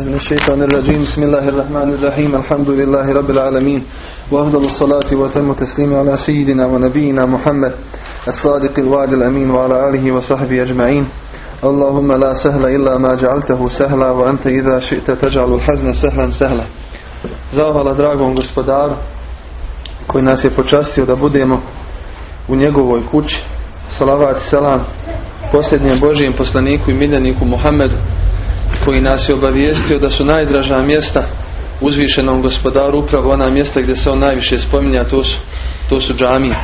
من الشيطان الرجيم. بسم الله الرحمن الرحيم. الحمد لله رب العالمين. وأفضل الصلاة وتم تسليم على سيدنا ونبينا محمد الصادق الوعد الأمين وعلى آله وصحبه أجمعين. اللهم لا سهل إلا ما جعلته سهلا وأنت إذا شئت تجعل الحزن سهلا سهلا. Zahvala dragom gospodaru koji nas je počastio da budemo u njegovoj kući. Salavat i salam posljednjem Božijem poslaniku i miljeniku Muhammedu koji nas je obavijestio da su najdraža mjesta uzvišenom gospodaru upravo ona mjesta gdje se on najviše spominja, to su, to su džamije.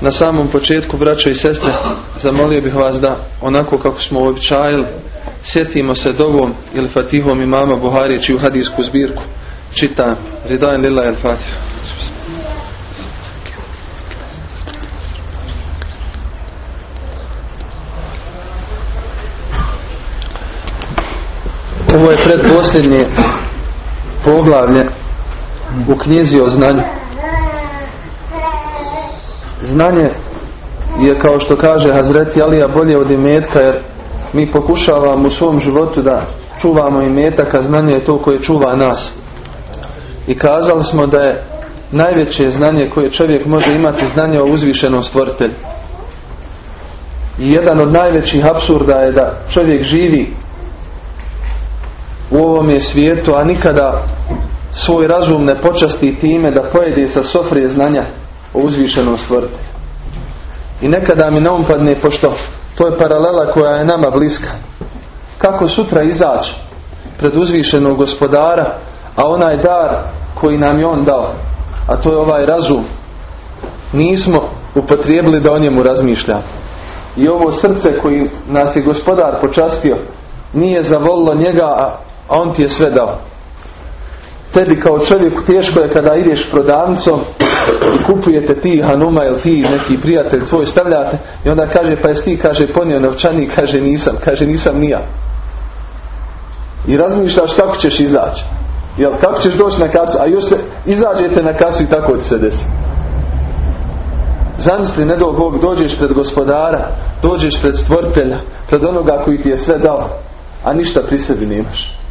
Na samom početku, braćo i sestre, zamolio bih vas da onako kako smo običajili, sjetimo se dovom ili fatihom imama Buharije čiju hadijsku zbirku čitam. Ridajan lila el fatih. Ovo je predposljednje poglavlje u knjizi o znanju. Znanje je kao što kaže Hazreti Alija bolje od imetka jer mi pokušavamo u svom životu da čuvamo imetak, a znanje je to koje čuva nas. I kazali smo da je najveće znanje koje čovjek može imati znanje o uzvišenom stvoritelju. I jedan od najvećih apsurda je da čovjek živi u ovome svijetu, a nikada svoj razum ne počasti time da pojede sa sofrije znanja o uzvišenom stvoritelju. I nekada mi naumpadne, pošto to je paralela koja je nama bliska. Kako sutra izaći pred uzvišenog gospodara, a onaj dar koji nam je on dao, a to je ovaj razum, nismo upotrijebili da o njemu razmišljamo. I ovo srce koji nas je gospodar počastio, nije zavolilo njega, a on ti je sve dao. Tebi kao čovjeku teško je kada ideš prodavnicom i kupujete ti Hanuma ili ti neki prijatelj tvoj stavljate i onda kaže pa jesi ti kaže ponio novčani kaže nisam, kaže nisam nija. I razmišljaš kako ćeš izaći. Jel, kako ćeš doći na kasu, a još izađete na kasu i tako ti se desi. Zamisli, ne do Bog, dođeš pred gospodara, dođeš pred stvoritelja, pred onoga koji ti je sve dao, a ništa pri sebi nemaš.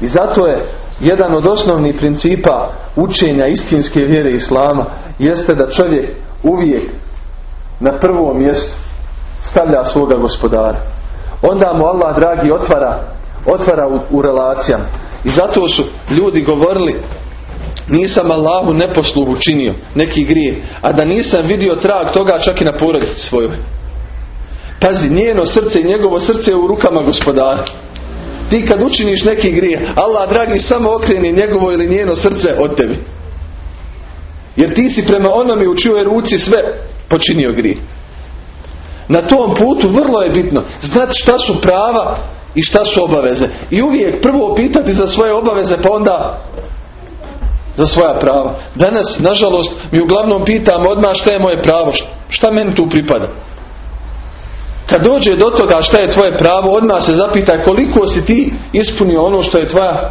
I zato je jedan od osnovnih principa učenja istinske vjere Islama jeste da čovjek uvijek na prvom mjestu stavlja svoga gospodara. Onda mu Allah dragi otvara, otvara u, u relacijama. I zato su ljudi govorili nisam Allahu neposluhu činio neki grije, a da nisam vidio trag toga čak i na porodici svojoj. Pazi, njeno srce i njegovo srce je u rukama gospodara. Ti kad učiniš neki grije, Allah dragi samo okreni njegovo ili njeno srce od tebi. Jer ti si prema onome u čijoj ruci sve počinio grije. Na tom putu vrlo je bitno znati šta su prava i šta su obaveze. I uvijek prvo pitati za svoje obaveze pa onda za svoja prava. Danas, nažalost, mi uglavnom pitamo odmah šta je moje pravo, šta meni tu pripada. Kad dođe do toga šta je tvoje pravo, odmah se zapitaj koliko si ti ispunio ono što je tvoja,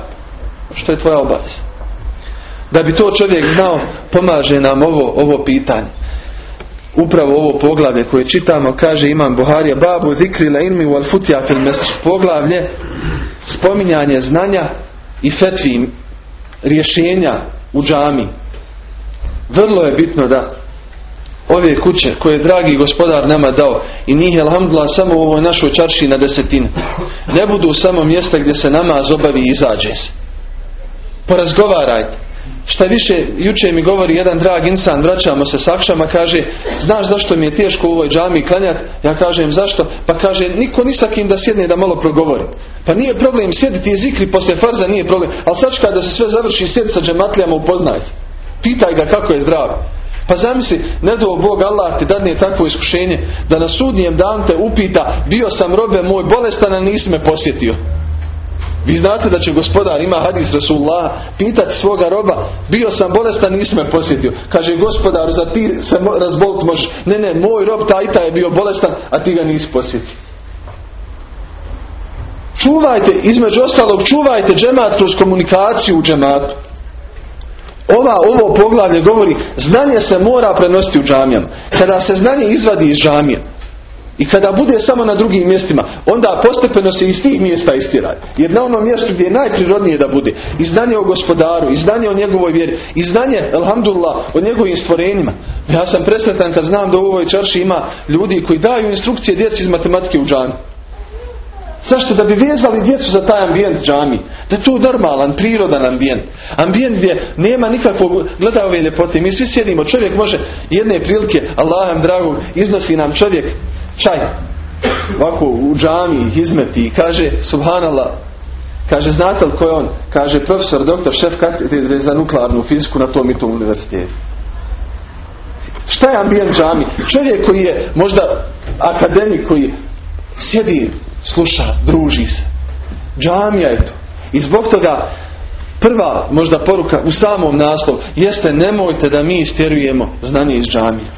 što je tvoja obaveza. Da bi to čovjek znao, pomaže nam ovo, ovo pitanje. Upravo ovo poglavlje koje čitamo, kaže Imam Buharija, babu zikri la ilmi wal futja fil Poglavlje, spominjanje znanja i fetvi rješenja u džami. Vrlo je bitno da ove kuće koje je dragi gospodar nama dao i njih alhamdulillah samo u ovoj našoj čarši na desetine. Ne budu samo mjesta gdje se namaz obavi i izađe se. Porazgovarajte. Šta više, juče mi govori jedan drag insan, vraćamo se s akšama, kaže, znaš zašto mi je teško u ovoj džami klanjati? Ja kažem, zašto? Pa kaže, niko ni sa da sjedne da malo progovori. Pa nije problem sjediti zikri poslije farza, nije problem. Ali sačka da se sve završi, sjedi sa džematlijama, upoznaj se. Pitaj ga kako je zdrav. Pa zamisli, ne do Bog Allah ti dadne takvo iskušenje da na sudnjem dan te upita bio sam robe moj bolestan, a nisi me posjetio. Vi znate da će gospodar, ima hadis Rasulullah, pitati svoga roba, bio sam bolestan, nisi me posjetio. Kaže gospodar, za ti se razbolit možeš. Ne, ne, moj rob taj taj je bio bolestan, a ti ga nisi posjetio. Čuvajte, između ostalog, čuvajte džemat kroz komunikaciju u džematu. Ova, ovo poglavlje govori, znanje se mora prenositi u džamijama. Kada se znanje izvadi iz džamija, I kada bude samo na drugim mjestima, onda postepeno se iz tih mjesta istira. Jer na onom mjestu gdje je najprirodnije da bude, i znanje o gospodaru, i znanje o njegovoj vjeri, i znanje, alhamdulillah, o njegovim stvorenjima. Ja sam presretan kad znam da u ovoj čarši ima ljudi koji daju instrukcije djeci iz matematike u džanu. Zašto? Da bi vezali djecu za taj ambijent džami. Da je to normalan, prirodan ambijent. Ambijent gdje nema nikakvog, gleda ove ljepote. Mi svi sjedimo, čovjek može jedne prilike, Allahem dragog, iznosi nam čovjek čaj. Ovako u džami izmeti i kaže, subhanallah, kaže, znate li ko je on? Kaže, profesor, doktor, šef katedre za nuklearnu fiziku na tom i tom univerzitetu. Šta je ambijent džami? Čovjek koji je možda akademik koji sjedi sluša, druži se. Džamija je to. I zbog toga prva možda poruka u samom naslovu jeste nemojte da mi istjerujemo znanje iz džamije.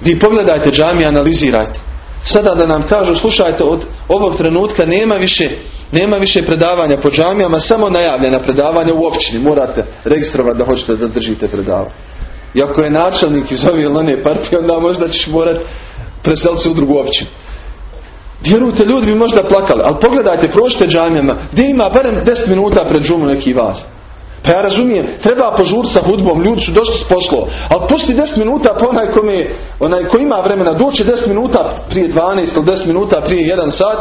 Vi pogledajte džamije, analizirajte. Sada da nam kažu, slušajte, od ovog trenutka nema više nema više predavanja po džamijama, samo najavljena predavanja u općini. Morate registrovati da hoćete da držite predavanje. I ako je načelnik iz ove ili one partije, onda možda ćeš morati preseliti se u drugu općinu. Vjerujte, ljudi bi možda plakali, ali pogledajte, prošite džamijama, gdje ima barem 10 minuta pred džumu neki vas. Pa ja razumijem, treba požuriti sa hudbom, ljudi su došli s poslova, ali pusti 10 minuta pa onaj, kome, onaj ko ima vremena, doći 10 minuta prije 12 ili 10 minuta prije 1 sat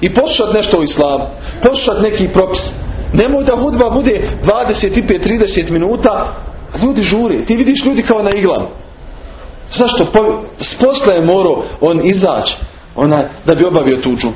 i poslušati nešto o islamu, poslušati neki propis. Nemoj da hudba bude 25-30 minuta, ljudi žuri, ti vidiš ljudi kao na iglam. Zašto? S posla je morao on izaći onaj, da bi obavio tuđu.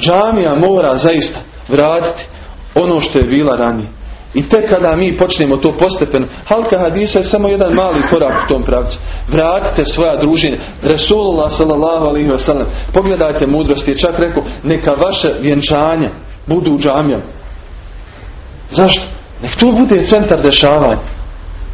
Džamija mora zaista vratiti ono što je bila ranije. I tek kada mi počnemo to postepeno, halka hadisa je samo jedan mali korak u tom pravcu. Vratite svoja druženja. Resulullah sallallahu alaihi wa sallam. Pogledajte mudrosti. Je čak rekao, neka vaše vjenčanja budu u džamijama. Zašto? Nek to bude centar dešavanja.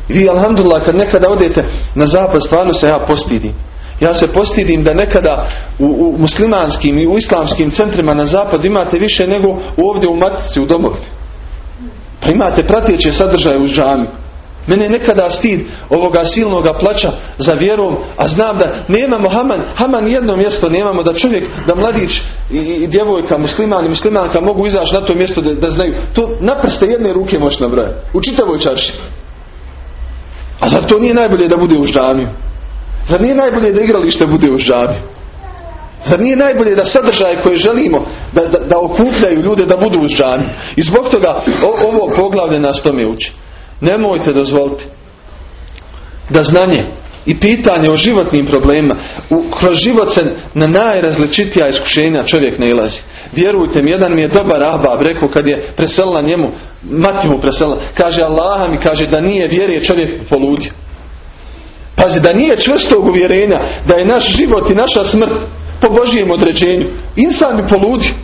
Vi, alhamdulillah, kad nekada odete na zapad, stvarno se ja postidim. Ja se postidim da nekada u, u muslimanskim i u islamskim centrima na zapad imate više nego ovdje u matici, u domovini. Pa imate pratjeće sadržaje u džami. Mene nekada stid ovoga silnoga plaća za vjerom, a znam da nemamo Haman, Haman jedno mjesto nemamo da čovjek, da mladić i, i djevojka, musliman i muslimanka mogu izaći na to mjesto da, da znaju. To naprste jedne ruke moći nabrojati. U čitavoj čarši. A zar to nije najbolje da bude u džamiju? Zar nije najbolje da igralište bude u žabi? Zar nije najbolje da sadržaje koje želimo da, da, da okupljaju ljude da budu u žami? I zbog toga ovo poglavlje nas tome uči. Nemojte dozvoliti da znanje i pitanje o životnim problemima u, kroz život se na najrazličitija iskušenja čovjek ne ilazi. Vjerujte mi, jedan mi je dobar ahbab rekao kad je preselila njemu, mati mu preselila, kaže Allaha mi kaže da nije vjeruje čovjek poludio. Pazi, da nije čvrstog uvjerenja da je naš život i naša smrt po Božijem određenju. Insan bi poludio.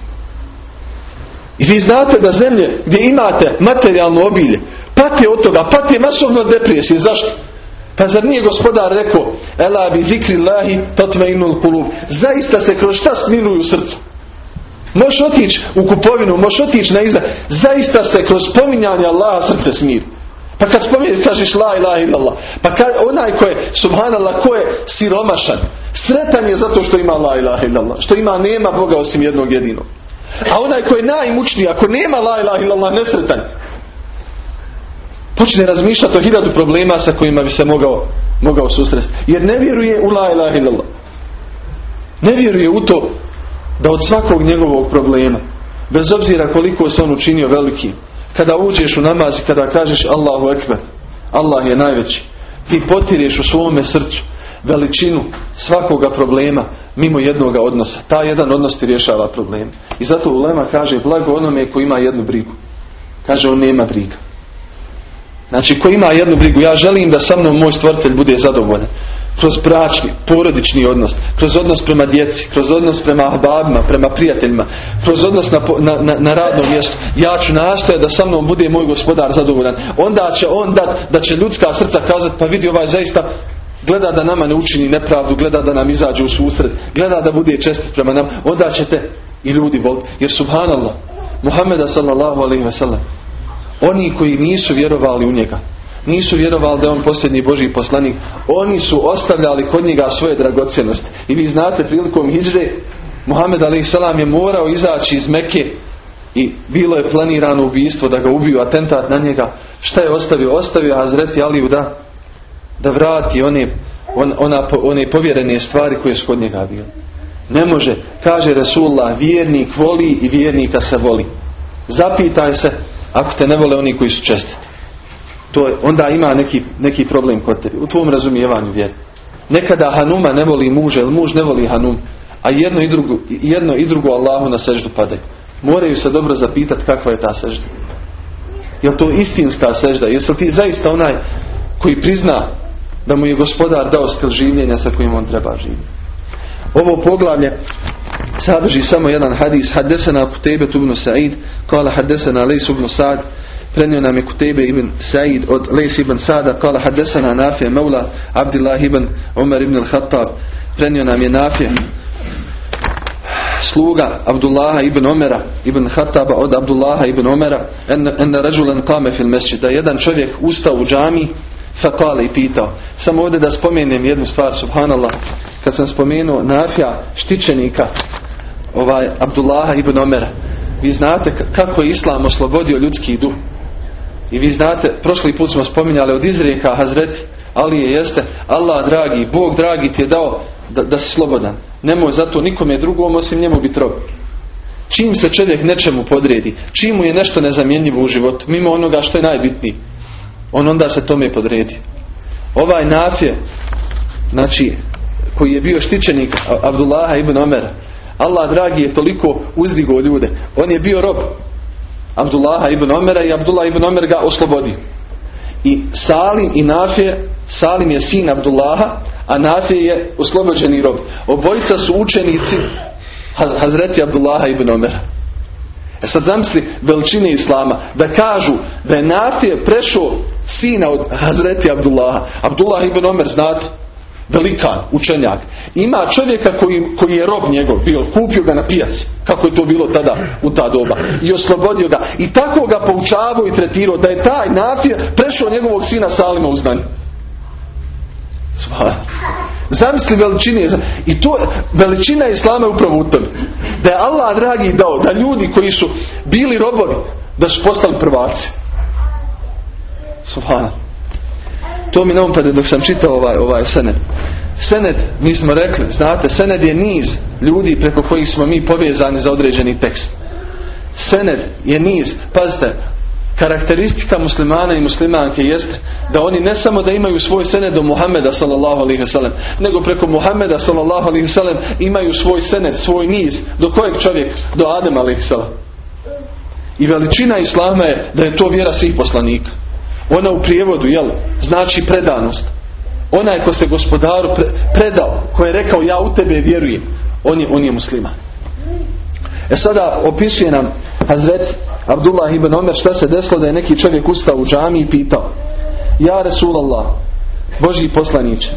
I vi znate da zemlje gdje imate materijalno obilje, pate od toga, pate masovno od depresije. Zašto? Pa zar nije gospodar rekao Ela bi zikri lahi tatme kulub. Zaista se kroz šta smiruju srca. Možeš otići u kupovinu, možeš otići na izda. Zaista se kroz pominjanje Allaha srce smiri. Pa kad spominješ, kažeš la ilaha illallah. Pa kad, onaj ko je, subhanallah, ko je siromašan, sretan je zato što ima la ilaha illallah. Što ima, nema Boga osim jednog jedinog. A onaj ko je najmučniji, ako nema la ilaha illallah, nesretan. Počne razmišljati o hiljadu problema sa kojima bi se mogao, mogao susresti. Jer ne vjeruje u la ilaha illallah. Ne vjeruje u to da od svakog njegovog problema, bez obzira koliko se on učinio veliki, kada uđeš u namaz i kada kažeš Allahu Ekber, Allah je najveći, ti potireš u svome srcu veličinu svakoga problema mimo jednoga odnosa. Ta jedan odnos ti rješava problem. I zato Ulema kaže blago onome koji ima jednu brigu. Kaže on nema briga. Znači ko ima jednu brigu, ja želim da sa mnom moj stvoritelj bude zadovoljan kroz bračni, porodični odnos, kroz odnos prema djeci, kroz odnos prema ahbabima, prema prijateljima, kroz odnos na, na, na radnom mjestu. Ja ću nastojati da sa mnom bude moj gospodar zadovoljan. Onda će on dat, da će ljudska srca kazati, pa vidi ovaj zaista gleda da nama ne učini nepravdu, gleda da nam izađe u susret, gleda da bude čestit prema nam, onda ćete i ljudi voliti. Jer subhanallah, Muhammeda sallallahu alaihi ve sellem, oni koji nisu vjerovali u njega, nisu vjerovali da je on posljednji Božji poslanik. Oni su ostavljali kod njega svoje dragocjenosti. I vi znate prilikom hijđre Muhammed a.s. je morao izaći iz Mekke i bilo je planirano ubijstvo da ga ubiju, atentat na njega. Šta je ostavio? Ostavio Hazreti Aliju da, da vrati one, on, ona, one povjerene stvari koje su kod njega bile. Ne može, kaže Resulullah, vjernik voli i vjernika se voli. Zapitaj se ako te ne vole oni koji su čestiti. To je, onda ima neki, neki problem kod tebi. U tvom razumijevanju vjeri. Nekada Hanuma ne voli muže, ili muž ne voli Hanum. A jedno i drugo, jedno i drugo Allahu na seždu padaju. Moraju se dobro zapitati kakva je ta sežda. Je to istinska sežda? Jesi ti zaista onaj koji prizna da mu je gospodar dao stil življenja sa kojim on treba živjeti? Ovo poglavlje sadrži samo jedan hadis. Haddesana Kutebe ibn Sa'id, kala haddesana Lejs ibn Sa'd, prenio nam je Kutebe ibn Sa'id od Lejs ibn Sa'da, kala haddesana Nafije Mevla, Abdillah ibn Umar ibn al-Khattab, prenio nam je Nafije sluga Abdullaha ibn Omera ibn Khattaba od Abdullaha ibn Omera. En, en rađulen kame fil mesjid. Da jedan čovjek ustao u džami fakale i pitao. Samo ovdje da spomenem jednu stvar subhanallah. Kad sam spomenuo nafja štićenika ovaj Abdullaha ibn Omera vi znate kako je Islam oslobodio ljudski duh i vi znate prošli put smo spominjali od izrijeka Hazreti ali je jeste Allah dragi, Bog dragi ti je dao da, da si slobodan. Nemoj zato nikome drugom osim njemu biti rob. Čim se čovjek nečemu podredi, čim mu je nešto nezamjenjivo u životu, mimo onoga što je najbitniji, on onda se tome podredi. Ovaj nafje, znači, koji je bio štićenik Abdullaha ibn Omera, Allah dragi je toliko uzdigo ljude. On je bio rob Abdullaha ibn Omera i Abdullah ibn Omer ga oslobodio. I Salim i Nafje, Salim je sin Abdullaha, a Nafe je oslobođeni rob. Obojica su učenici Hazreti Abdullaha ibn Omera. E sad zamisli veličine Islama. Da kažu da je Nafije prešao sina od Hazreti Abdullaha. Abdullah ibn Omer znate velikan, učenjak. Ima čovjeka koji, koji je rob njegov bio, kupio ga na pijaci, kako je to bilo tada u ta doba. I oslobodio ga. I tako ga poučavao i tretirao da je taj Nafije prešao njegovog sina Salima u znanju. Zamisli veličine. I to veličina Islama je upravo u tome. Da je Allah dragi dao da ljudi koji su bili robovi da su postali prvaci. Subhana. To mi ne dok sam čitao ovaj, ovaj sened. Sened, mi smo rekli, znate, sened je niz ljudi preko kojih smo mi povezani za određeni tekst. Sened je niz, pazite, karakteristika muslimana i muslimanke jeste da oni ne samo da imaju svoj sened do Muhammeda sallallahu alaihi wasallam, nego preko Muhammeda sallallahu alaihi wasallam imaju svoj sened, svoj niz. Do kojeg čovjek? Do Adem alaihi wasallam. I veličina Islama je da je to vjera svih poslanika. Ona u prijevodu, jel, znači predanost. Onaj ko se gospodaru predao, ko je rekao ja u tebe vjerujem, on je, on je musliman. E sada opisuje nam Hazret Abdullah ibn Omer šta se desilo da je neki čovjek ustao u džami i pitao Ja Resulallah Boži poslaniće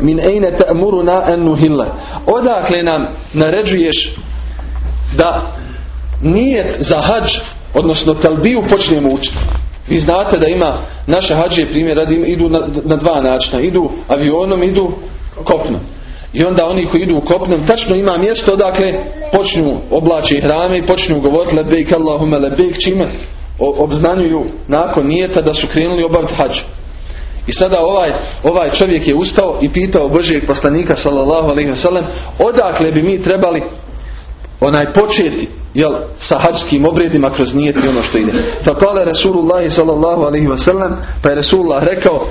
min ejne ta'muruna en nuhille odakle nam naređuješ da nijet za hađ odnosno talbiju počnemo učiti vi znate da ima naše hađije primjer radi idu na, na dva načina idu avionom idu kopnom i onda oni koji idu u kopnom, tačno ima mjesto odakle počnu oblači hrame i počnu govoriti lebejk Allahume lebejk čime obznanjuju nakon nijeta da su krenuli obaviti hađ. I sada ovaj, ovaj čovjek je ustao i pitao Božijeg poslanika sallallahu alaihi odakle bi mi trebali onaj početi jel, sa hađskim obredima kroz nijet i ono što ide. Fa kale Rasulullah sallallahu alaihi wasallam pa je Rasulullah rekao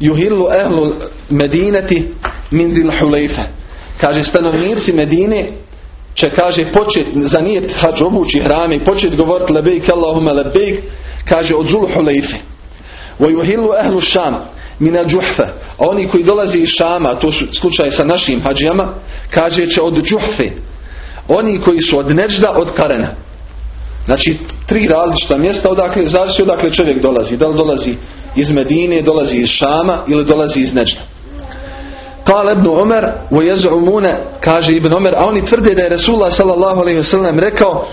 Juhillu ehlu medineti min dil hulejfe. Kaže stanovnici Medine će kaže počet za nijet hađ obući hrame i počet govoriti lebejk Allahume lebejk kaže od zul hulejfe. Wa juhillu ehlu šam min al džuhfe. A oni koji dolazi iz Šama, to su slučaj sa našim hađijama, kaže će od džuhfe. Oni koji su od neđda, od karena. Znači, tri različita mjesta odakle, zavisi odakle čovjek dolazi. Da li dolazi iz Medine, dolazi iz Šama ili dolazi iz Neđda. Kale ibn Umar, kaže Ibn Umar, a oni tvrde da je Resulullah wasallam rekao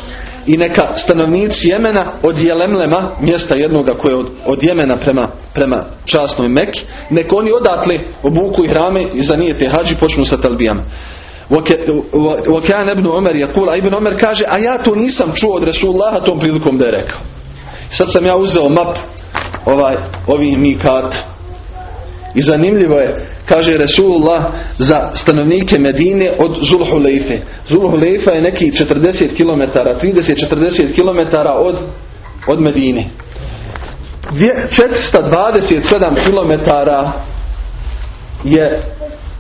i neka stanovnici Jemena od Jelemlema, mjesta jednoga koje je od, od Jemena prema, prema časnoj Meki, nek oni odatle obuku i hrame i zanijete hađi počnu sa talbijama. Vokan ibn Omer je kula, ibn Omer kaže, a ja to nisam čuo od Resulullaha tom prilikom da je rekao. Sad sam ja uzeo map ovaj, ovih mikata. I zanimljivo je, kaže Resulullah za stanovnike Medine od Zulhulejfe. Zulhulejfa je neki 40 km, 30-40 km od, od Medine. 427 km je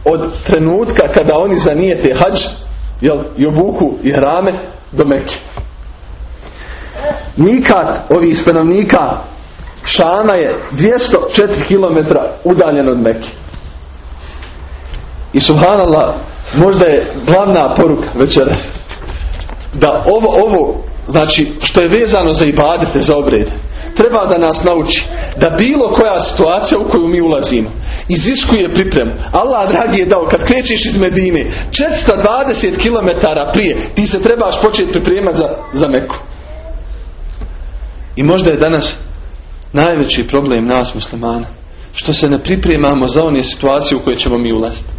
od trenutka kada oni zanijete hađ jel, i obuku i hrame do Mekke. Mikat ovih stanovnika Šama je 204 km udaljen od Mekke. I subhanallah, možda je glavna poruka večeras da ovo, ovo, znači što je vezano za ibadete, za obrede, treba da nas nauči da bilo koja situacija u koju mi ulazimo iziskuje pripremu. Allah dragi je dao kad krećeš iz Medine 420 km prije ti se trebaš početi pripremati za, za Meku. I možda je danas najveći problem nas muslimana što se ne pripremamo za one situacije u koje ćemo mi ulaziti.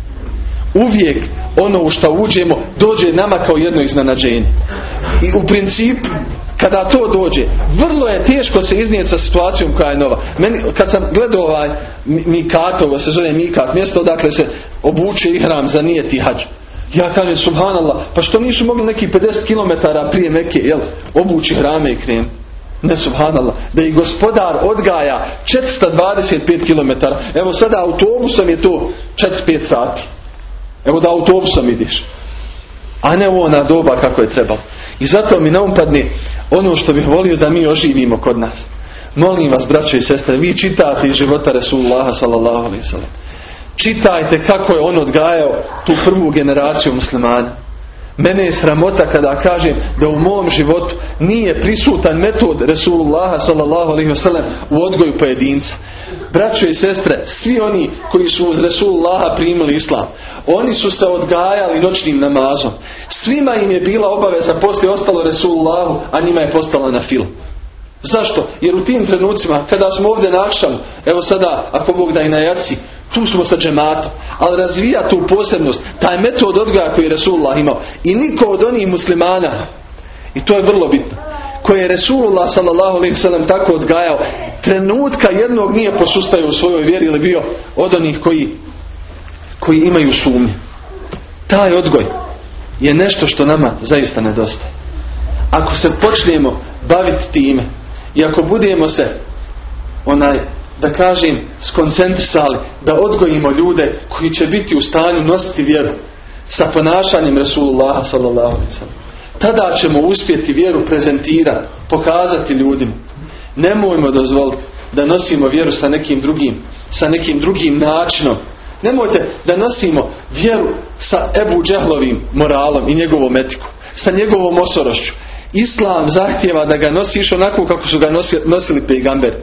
Uvijek ono u što uđemo dođe nama kao jedno iznenađenje. I u principu kada to dođe, vrlo je teško se iznijeti sa situacijom koja je nova. Meni, kad sam gledao ovaj Mikatovo, se zove Mikat, mjesto odakle se obuče i hram za nijeti hađ. Ja kažem, subhanallah, pa što nisu mogli neki 50 km prije Mekke, jel, obući hrame i krem? Ne subhanallah. Da i gospodar odgaja 425 km. Evo sada autobusom je to 4-5 sati. Evo da autobusom ideš. A ne ona doba kako je trebalo. I zato mi naumpadne ono što bih volio da mi oživimo kod nas. Molim vas, braćo i sestre, vi čitate iz života Resulullaha sallallahu alaihi. Čitajte kako je on odgajao tu prvu generaciju muslimana. Mene je sramota kada kažem da u mom životu nije prisutan metod Resulullaha sallallahu alaihi wasallam u odgoju pojedinca. Braćo i sestre, svi oni koji su uz Resulullaha primili islam, oni su se odgajali noćnim namazom. Svima im je bila obaveza poslije ostalo Resulullahu, a njima je postala na fil. Zašto? Jer u tim trenucima, kada smo ovdje nakšali, evo sada, ako Bog da i na jaci, tu smo sa džematom. Ali razvija tu posebnost, taj metod odgoja koji je Resulullah imao. I niko od onih muslimana, i to je vrlo bitno, koje je Resulullah s.a.v. tako odgajao, trenutka jednog nije posustao u svojoj vjeri ili bio od onih koji, koji imaju sumnje. Taj odgoj je nešto što nama zaista nedostaje. Ako se počnemo baviti time i ako budemo se onaj da kažem, skoncentrisali, da odgojimo ljude koji će biti u stanju nositi vjeru sa ponašanjem Resulullah sallallahu Tada ćemo uspjeti vjeru prezentirati, pokazati ljudima. Nemojmo dozvoliti da nosimo vjeru sa nekim drugim, sa nekim drugim načinom. Nemojte da nosimo vjeru sa Ebu Džehlovim moralom i njegovom etikom, sa njegovom osorošću. Islam zahtjeva da ga nosiš onako kako su ga nosili, pejgamberi.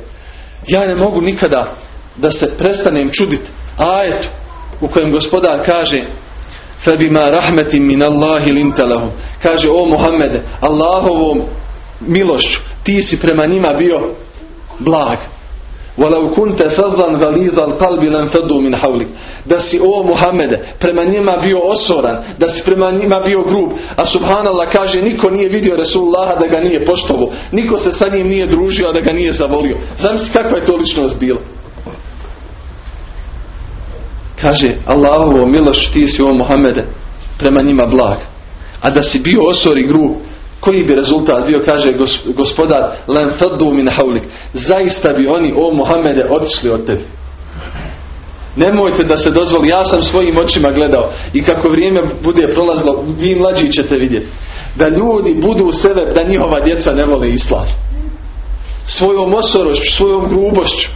Ja ne mogu nikada da se prestanem čuditi ajet u kojem gospodar kaže Fabima rahmetim min Allahi lintalahum. Kaže o Muhammede, Allahovom milošću, ti si prema njima bio blag. وَلَوْ كُنْتَ فَضًّا غَلِيظَ الْقَلْبِ لَنْفَضُّوا مِنْ حَوْلِكَ Da si o Muhammede prema njima bio osoran, da si prema njima bio grub, a subhanallah kaže niko nije vidio Resulullaha da ga nije poštovo, niko se sa njim nije družio, a da ga nije zavolio. Zamisli kakva je to ličnost bila. Kaže Allahovo miloš ti si o Muhammede prema njima blag. A da si bio osor i grub, koji bi rezultat bio, kaže gospodar, len min haulik. Zaista bi oni, o Muhammede, otišli od tebi. Nemojte da se dozvoli, ja sam svojim očima gledao i kako vrijeme bude prolazilo, vi mlađi ćete vidjeti. Da ljudi budu u sebe, da njihova djeca ne vole islam. Svojom osorošću, svojom grubošću,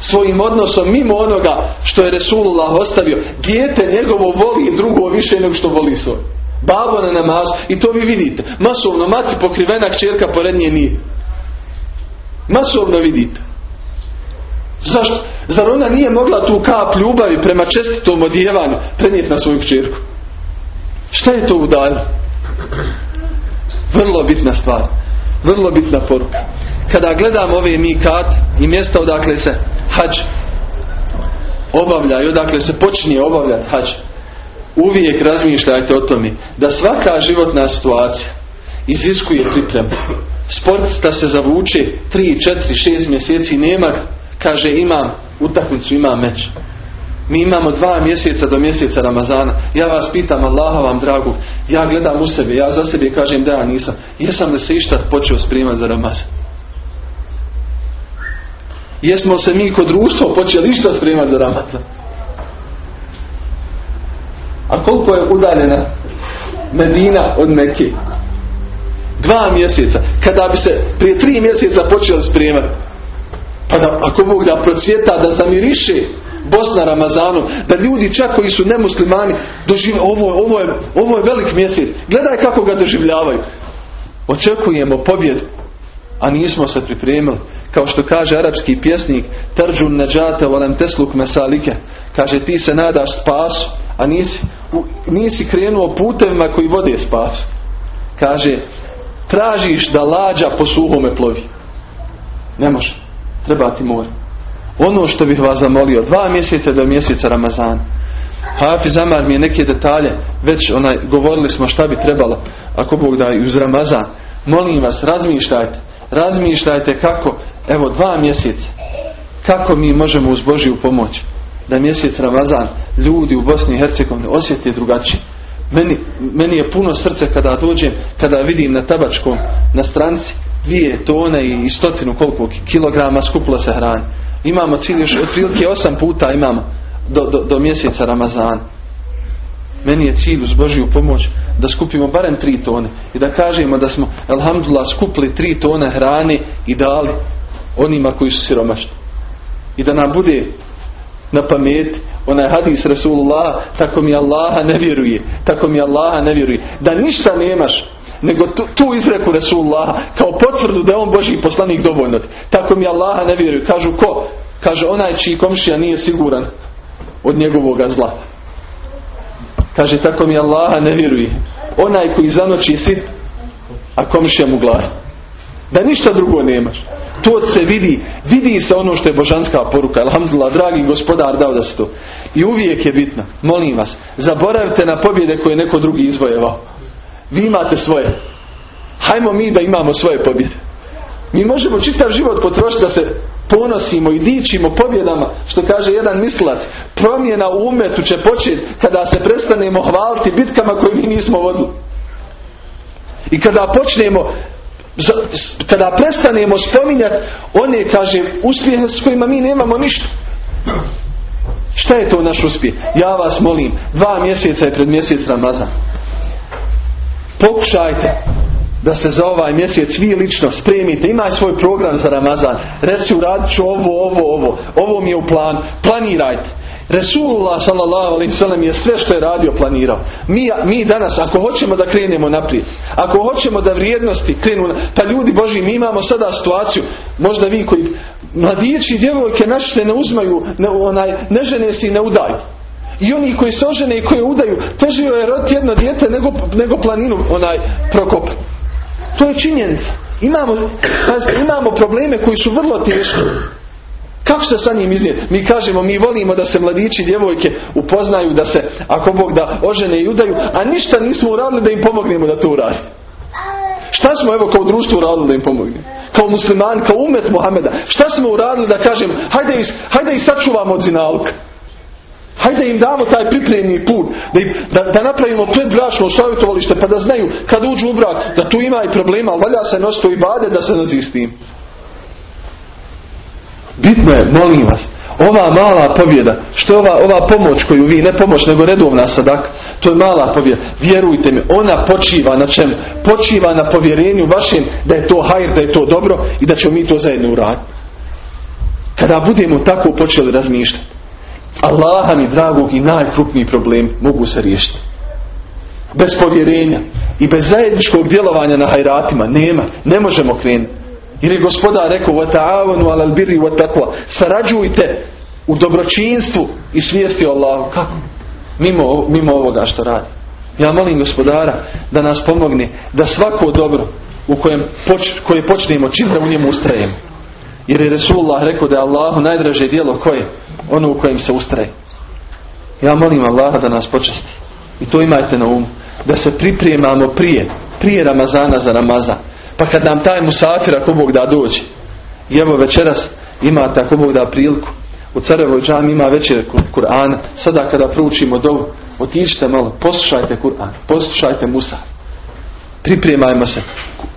svojim odnosom mimo onoga što je Resulullah ostavio. Dijete njegovo voli drugo više nego što voli svoj. Babo na namazu. I to vi vidite. Masovno mati pokrivena kćerka pored nje nije. Masovno vidite. Zašto? Zar ona nije mogla tu kap ljubavi prema čestitom odjevanju prenijeti na svoju kćerku? Šta je to udalje? Vrlo bitna stvar. Vrlo bitna poruka. Kada gledam ove mikat i mjesta odakle se hađ obavlja i odakle se počinje obavljati hađ, uvijek razmišljajte o tome da svaka životna situacija iziskuje pripremu. Sportista se zavuče 3, 4, 6 mjeseci nema, kaže imam utakmicu, imam meč. Mi imamo dva mjeseca do mjeseca Ramazana. Ja vas pitam, Allaha vam dragu, ja gledam u sebe, ja za sebe kažem da ja nisam. Jesam li se išta počeo spremati za Ramazan? Jesmo se mi kod društva počeli išta spremati za Ramazan? A koliko je udaljena Medina od Mekke? Dva mjeseca. Kada bi se prije tri mjeseca počeli spremati, pa da, ako Bog da procvjeta, da zamiriše Bosna Ramazanu, da ljudi čak koji su nemuslimani dožive, ovo, ovo, je, ovo je velik mjesec. Gledaj kako ga doživljavaju. Očekujemo pobjedu, a nismo se pripremili. Kao što kaže arapski pjesnik Tarđun neđate volem tesluk mesalike. Kaže ti se nadaš spasu, a nisi, nisi krenuo putevima koji vode spasu. Kaže tražiš da lađa po suhome plovi. Ne može. Treba ti more. Ono što bih vas zamolio, dva mjeseca do mjeseca Ramazana. Hafiz Amar mi je neke detalje, već onaj, govorili smo šta bi trebalo, ako Bog da uz Ramazan. Molim vas, razmišljajte, razmišljajte kako, evo dva mjeseca, kako mi možemo uz Božiju pomoć da mjesec Ramazan ljudi u Bosni i Hercegovini osjeti drugačije. Meni, meni je puno srce kada dođem, kada vidim na tabačkom, na stranci, dvije tone i stotinu koliko kilograma skupilo se hrani. Imamo cilj još otprilike osam puta imamo do, do, do mjeseca Ramazana. Meni je cilj uz Božiju pomoć da skupimo barem tri tone i da kažemo da smo, alhamdulillah, skupili tri tone hrane i dali onima koji su siromašni. I da nam bude na pameti onaj hadis Rasulullah tako mi Allaha ne vjeruje tako mi Allaha ne vjeruje. Da ništa nemaš nego tu, tu izreku Rasulullah kao potvrdu da je on Boži poslanik dovoljno. Tako mi Allaha ne vjeruje. Kažu ko? kaže onaj čiji komšija nije siguran od njegovoga zla. Kaže tako mi Allaha ne vjeruje. Onaj koji zanoći sit a komšija mu glavi da ništa drugo nemaš to se vidi, vidi se ono što je božanska poruka. Alhamdulillah, dragi gospodar dao da se to. I uvijek je bitno, molim vas, zaboravite na pobjede koje neko drugi izvojevao. Vi imate svoje. Hajmo mi da imamo svoje pobjede. Mi možemo čitav život potrošiti da se ponosimo i dičimo pobjedama, što kaže jedan mislac. Promjena u umetu će početi kada se prestanemo hvaliti bitkama koje mi nismo vodili. I kada počnemo kada prestanemo spominjati one, kaže, uspjehe s kojima mi nemamo ništa. Šta je to naš uspjeh? Ja vas molim, dva mjeseca je pred mjesec Ramazan. Pokušajte da se za ovaj mjesec vi lično spremite, imaj svoj program za Ramazan. Reci uradit ću ovo, ovo, ovo. Ovo mi je u plan. Planirajte. Resulullah sallallahu alaihi sallam je sve što je radio planirao. Mi, mi danas ako hoćemo da krenemo naprijed, ako hoćemo da vrijednosti krenu, pa ljudi Boži mi imamo sada situaciju, možda vi koji mladići i djevojke naši se ne uzmaju, ne, onaj, ne žene se i ne udaju. I oni koji se ožene i koji udaju, teže je roti jedno dijete nego, nego planinu onaj prokop. To je činjenica. Imamo, imamo probleme koji su vrlo teški. Kako se sa njim iznijeti? Mi kažemo, mi volimo da se mladići djevojke upoznaju, da se, ako Bog da, ožene i udaju, a ništa nismo uradili da im pomognemo da to uradi. Šta smo evo kao društvo uradili da im pomognemo? Kao musliman, kao umet Muhameda. Šta smo uradili da kažem, hajde, is, hajde ih sačuvamo od zinalka. Hajde im damo taj pripremni put, da, da, da napravimo predbračno savjetovalište, pa da znaju kad uđu u brak, da tu ima i problema, valja se nositi i bade da se nazi s tim. Bitno je, molim vas, ova mala pobjeda, što je ova, ova pomoć koju vi, ne pomoć, nego redovna sadak, to je mala pobjeda. Vjerujte mi, ona počiva na čemu? Počiva na povjerenju vašem da je to hajr, da je to dobro i da ćemo mi to zajedno uraditi. Kada budemo tako počeli razmišljati, Allaha mi dragog i najkrupniji problem mogu se riješiti. Bez povjerenja i bez zajedničkog djelovanja na hajratima nema, ne možemo krenuti. Jer je gospodar rekao وَتَعَوَنُوا عَلَى الْبِرِّ وَتَقْوَ Sarađujte u dobročinstvu i svijesti o Allahu. Kako? Mimo, mimo ovoga što radi. Ja molim gospodara da nas pomogne da svako dobro u kojem poč, koje počnemo čim da u njemu ustrajemo. Jer je Resulullah rekao da je Allahu najdraže dijelo koje? Ono u kojem se ustraje. Ja molim Allaha da nas počasti. I to imajte na umu. Da se pripremamo prije. Prije Ramazana za Ramazan. Pa kad nam taj musafir ako Bog da dođe. I evo večeras imate ako Bog da priliku. U Carevoj džami ima večer Kur'ana. Sada kada proučimo dovu, otiđite malo, poslušajte Kur'an, poslušajte Musa. Pripremajmo se.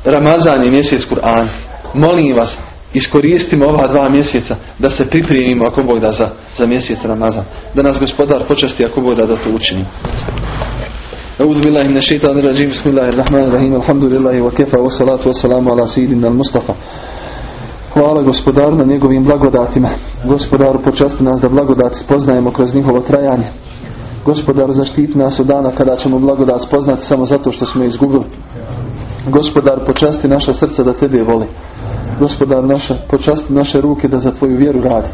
Ramazan je mjesec Kur'ana. Molim vas, iskoristimo ova dva mjeseca da se pripremimo ako Bog da za, za mjesec Ramazan. Da nas gospodar počasti ako Bog da da to učinimo. أعوذ بالله من الشيطان الرجيم بسم الله الرحمن الرحيم الحمد لله وكفى والصلاة والسلام على سيدنا المصطفى Hvala gospodaru na njegovim blagodatima. Gospodaru počasti nas da blagodati spoznajemo kroz njihovo trajanje. Gospodaru zaštiti nas od dana kada ćemo blagodat spoznati samo zato što smo izgubili. Gospodar počasti naša srca da tebe voli. Gospodar naša, počasti naše ruke da za tvoju vjeru radi.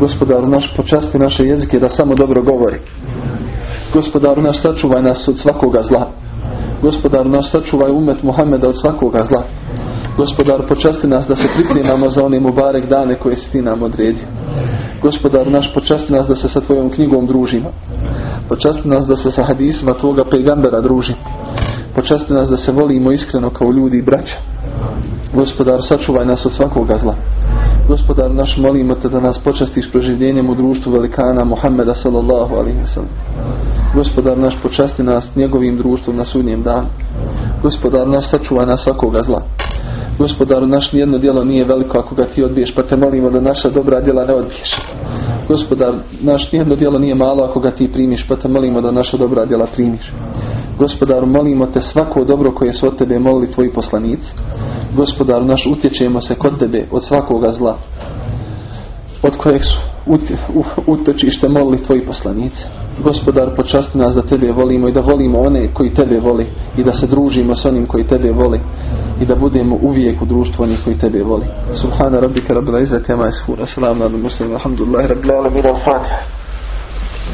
Gospodaru naš, počasti naše jezike da samo dobro govori. Gospodaru naš, sačuvaj nas od svakoga zla. Gospodaru naš, sačuvaj umet Muhammeda od svakoga zla. Gospodar, počasti nas da se pripremamo za one mubarek dane koje si ti nam odredio. Gospodar naš, počasti nas da se sa tvojom knjigom družimo. Počasti nas da se sa hadisima tvoga pejgambera družimo. Počasti nas da se volimo iskreno kao ljudi i braća. Gospodar, sačuvaj nas od svakoga zla. Gospodar naš, molimo te da nas počastiš proživljenjem u društvu velikana Muhammeda sallallahu alaihi. Gospodar naš, počasti nas njegovim društvom na sudnjem danu. Gospodar naš, sačuvaj nas svakoga zla. Gospodaru, naš nijedno djelo nije veliko ako ga ti odbiješ, pa te molimo da naša dobra djela ne odbiješ. Gospodar, naš nijedno djelo nije malo ako ga ti primiš, pa te molimo da naša dobra djela primiš. Gospodaru, molimo te svako dobro koje su od tebe molili tvoji poslanici. Gospodaru, naš utječemo se kod tebe od svakoga zla, od kojeg su utočište molili tvoji poslanici. Gospodar, počasti nas da tebe volimo i da volimo one koji tebe voli i da se družimo s onim koji tebe voli i da budemo uvijek u društvu onih koji tebe voli. Subhana rabbika rabbil izzati amma yasifun. Assalamu alaikum. Alhamdulillah rabbil alamin.